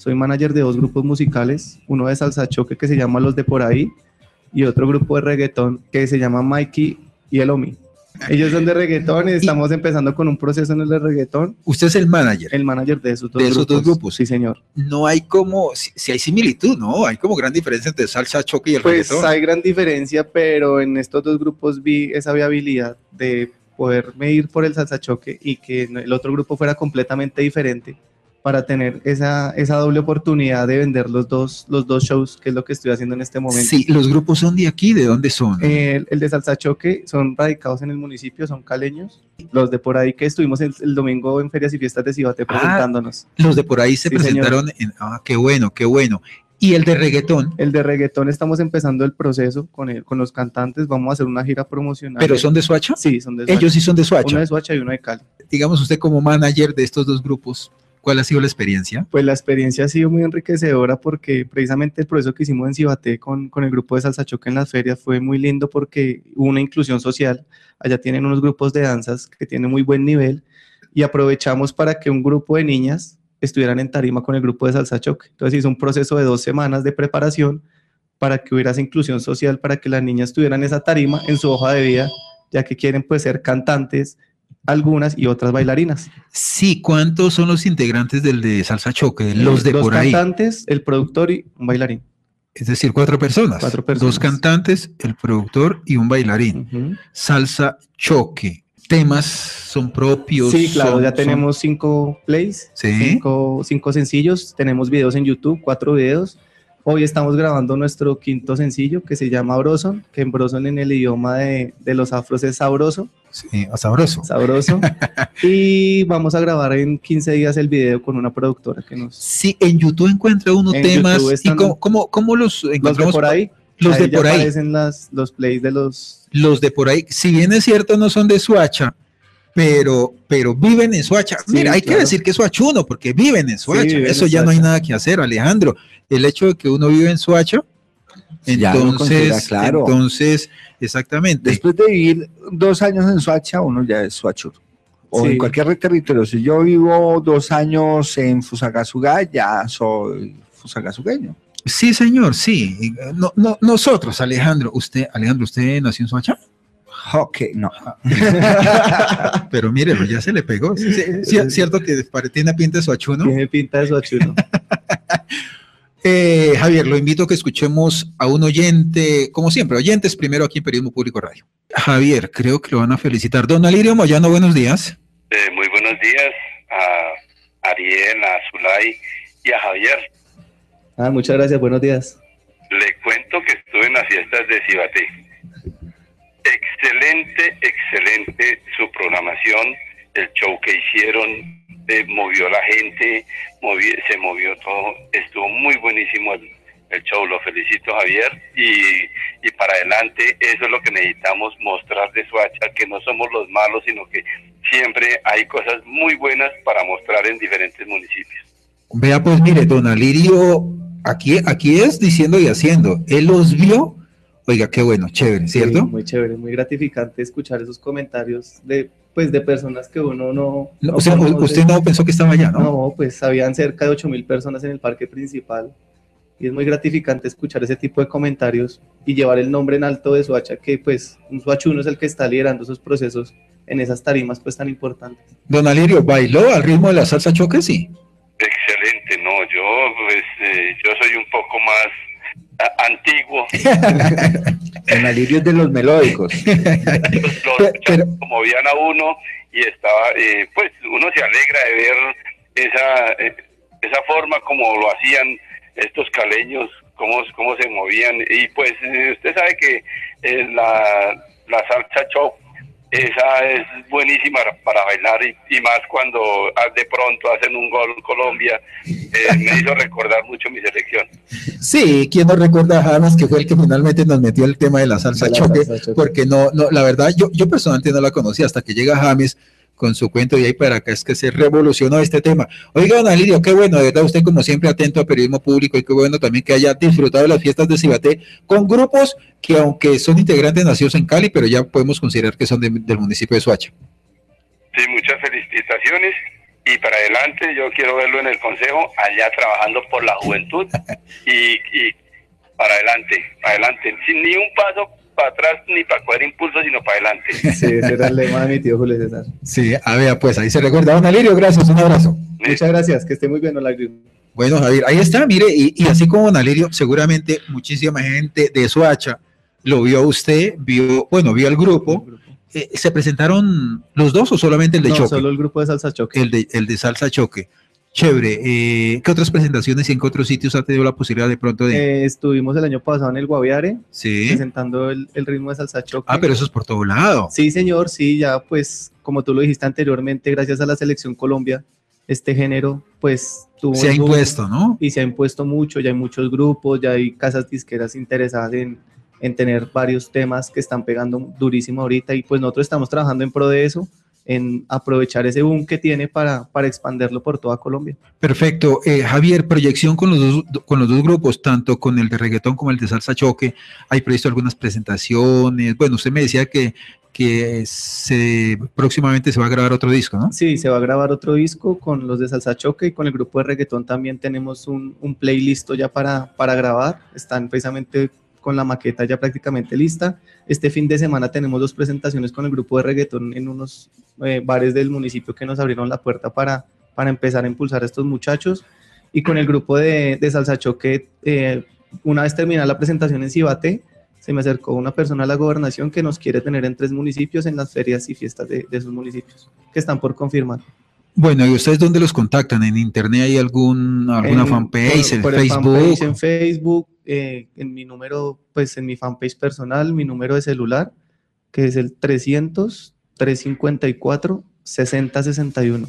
soy manager de dos grupos musicales, uno de salsa choque que se llama Los de Por Ahí y otro grupo de reggaetón que se llama Mikey y El Omi. Ellos son de reggaetón y estamos empezando con un proceso en el de reggaetón. Usted es el manager. El manager de esos dos, de esos grupos. dos grupos. Sí, señor. No hay como, si, si hay similitud, ¿no? Hay como gran diferencia entre salsa, choque y el Pues reggaetón. hay gran diferencia, pero en estos dos grupos vi esa viabilidad de poderme ir por el salsa choque y que el otro grupo fuera completamente diferente para tener esa, esa doble oportunidad de vender los dos, los dos shows, que es lo que estoy haciendo en este momento. Sí, los grupos son de aquí, ¿de dónde son? El, el de Salsa Choque son radicados en el municipio, son caleños. Los de por ahí que estuvimos el, el domingo en Ferias y Fiestas de Cibate presentándonos. los de por ahí se sí, señor. presentaron en, ah, qué bueno, qué bueno. Y el de reggaetón, El de reggaetón estamos empezando el proceso con, el- con los cantantes. Vamos a hacer una gira promocional. pero son de Soacha. Sí, son de Ellos sí son de. Soacha. Uno de Soacha y uno de Cali. Digamos usted como manager de estos dos grupos, ¿cuál ha sido la experiencia? Pues la experiencia ha sido muy enriquecedora porque precisamente el proceso que hicimos en Cibaté con, con el grupo de Salsa Choque en las ferias fue muy lindo porque hubo una inclusión social. Allá tienen unos grupos de danzas que tienen muy buen nivel y aprovechamos para que un grupo de niñas estuvieran en tarima con el grupo de Salsa Choque. Entonces hizo un proceso de dos semanas de preparación para que hubiera esa inclusión social, para que las niñas tuvieran esa tarima en su hoja de vida, ya que quieren pues ser cantantes, algunas y otras bailarinas. Sí, ¿cuántos son los integrantes del de salsa choque? Los de Dos por ahí. cantantes, el productor y un bailarín. Es decir, cuatro personas. Cuatro personas. Dos cantantes, el productor y un bailarín. Ujú. Salsa choque. Temas son propios. Sí, claro, son- ya son- tenemos cinco plays, Sí. cinco, cinco sencillos, tenemos videos en YouTube, cuatro videos. Hoy estamos grabando nuestro quinto sencillo que se llama Broson, que en Broson en el idioma de, de los afros es sabroso, Sí, sabroso. sabroso. y vamos a grabar en 15 días el video con una productora que nos... Sí, en YouTube encuentra uno En temas. ¿Y cómo, cómo, cómo los Los de encontramos? por ahí, Los de por ahí. aparecen las, los plays de los... Los de por ahí. Si bien es cierto, no son de Suacha, pero, pero viven en Suacha. Sí, Mira, hay que decir que es suachuno, porque viven en Suacha. viven en Eso ya no hay Soacha. nada que hacer, Alejandro. El hecho de que uno vive en Suacha, Ya lo considera, entonces, claro. entonces, exactamente. Después de vivir dos años en Soacha, uno ya es Soachur. O Sí. en cualquier territorio. Si yo vivo dos años en Fusagasugá, ya soy fusagasugueño. Sí, señor, sí. Eh, No, no, nosotros, Alejandro, usted, Alejandro, ¿usted nació en Soacha? Ok, no. Pero mírelo, ya se le pegó. Sí, sí, sí, es cierto que tiene pinta de Soachuno. Tiene pinta de su achuno. Eh, Javier, lo invito a que escuchemos a un oyente, como siempre, oyentes primero aquí en Periodismo Público Radio. Javier, creo que lo van a felicitar. Don Alirio Moyano, buenos días. Eh, muy buenos días a Ariel, a Zulay y a Javier. Ah, muchas gracias, buenos días. Le cuento que estuve en las fiestas de Cibaté. Excelente, excelente su programación, el show que hicieron, eh, movió la gente, se movió todo, estuvo muy buenísimo el, el show, lo felicito Javier y, y para adelante eso es lo que necesitamos mostrar de Suacha, que no somos los malos, sino que siempre hay cosas muy buenas para mostrar en diferentes municipios. Vea, pues mire, don Alirio, aquí, aquí es diciendo y haciendo. Él los vio. Oiga, qué bueno, chévere, ¿cierto? Sí, muy chévere, muy gratificante escuchar esos comentarios de, pues, de personas que uno no... O sea, conoce. usted no pensó que estaba allá, ¿no? No, pues habían cerca de 8 mil personas en el parque principal y es muy gratificante escuchar ese tipo de comentarios y llevar el nombre en alto de Suacha, que pues un suachuno es el que está liderando esos procesos en esas tarimas pues tan importantes. Don Alirio, ¿bailó al ritmo de la salsa choque? Sí. Excelente, no, yo pues eh, yo soy un poco más antiguo, En alivio de los melódicos. los Pero- muchachos pero- movían a uno y estaba, eh, pues uno se alegra de ver esa eh, esa forma como lo hacían estos caleños, cómo, cómo se movían y pues eh, usted sabe que eh, la, la salsa chop esa es buenísima para bailar y, y más cuando ah, de pronto hacen un gol Colombia, eh, me hizo recordar mucho mi selección. Sí, ¿quién nos recuerda a James que fue el que finalmente nos metió el tema de la salsa De la choque? salsa choque. Porque no, no, la verdad, yo, yo personalmente no la conocía hasta que llega James con su cuento de ahí para acá, es que se revolucionó este tema. Oiga, don Alirio, qué bueno, de verdad, usted como siempre atento a periodismo público y qué bueno también que haya disfrutado de las fiestas de Cibaté con grupos que aunque son integrantes nacidos en Cali, pero ya podemos considerar que son de- del municipio de Soacha. Sí, muchas felicitaciones y para adelante yo quiero verlo en el consejo, allá trabajando por la juventud y, y para adelante, para adelante, sin ni un paso para atrás ni para coger impulso, sino para adelante. Sí, ese era el lema de mi tío Julio César. Sí, a ver, pues ahí se recuerda. Don Alirio, gracias, un abrazo. Muchas gracias, que esté muy bien, don Alirio. Bueno, Javier, ahí está, mire, y, y así como Don Alirio, seguramente muchísima gente de Soacha lo vio a usted, vio, bueno, vio al grupo. Eh, ¿Se presentaron los dos o solamente el de No, Choque? solo el grupo de salsa choque. El de, el de Salsa Choque. Chévere. Eh, ¿Qué otras presentaciones y en qué otros sitios ha tenido la posibilidad de pronto de...? Eh, estuvimos el año pasado en el Guaviare sí. presentando el, el ritmo de salsa choque. Ah, pero eso es por todo lado. Sí, señor, sí, ya pues como tú lo dijiste anteriormente, gracias a la selección Colombia, este género pues tuvo Se ha boom impuesto, ¿no? y se ha impuesto mucho, ya hay muchos grupos, ya hay casas disqueras interesadas en, en tener varios temas que están pegando durísimo ahorita y pues nosotros estamos trabajando en pro de eso, en aprovechar ese boom que tiene para, para expanderlo por toda Colombia. Perfecto. Eh, Javier, proyección con los, dos, con los dos grupos, tanto con el de reggaetón como el de salsa choque. Hay previsto algunas presentaciones. Bueno, usted me decía que, que se, próximamente se va a grabar otro disco, ¿no? Sí, se va a grabar otro disco con los de Salsa Choque y con el grupo de reggaetón también tenemos un, un playlist ya para, para grabar. Están precisamente con la maqueta ya prácticamente lista. Este fin de semana tenemos dos presentaciones con el grupo de reggaetón en unos eh, bares del municipio que nos abrieron la puerta para, para empezar a impulsar a estos muchachos. Y con el grupo de, de Salsa Choque, eh, una vez terminada la presentación en Cibate, se me acercó una persona a la gobernación que nos quiere tener en tres municipios en las ferias y fiestas de, de esos municipios, que están por confirmar. Bueno, ¿y ustedes dónde los contactan? ¿En internet hay algún, alguna En- fanpage, por- en por Facebook? fanpage en Facebook, eh, en mi número, pues en mi fanpage personal, mi número de celular, que es el 300 354 6061.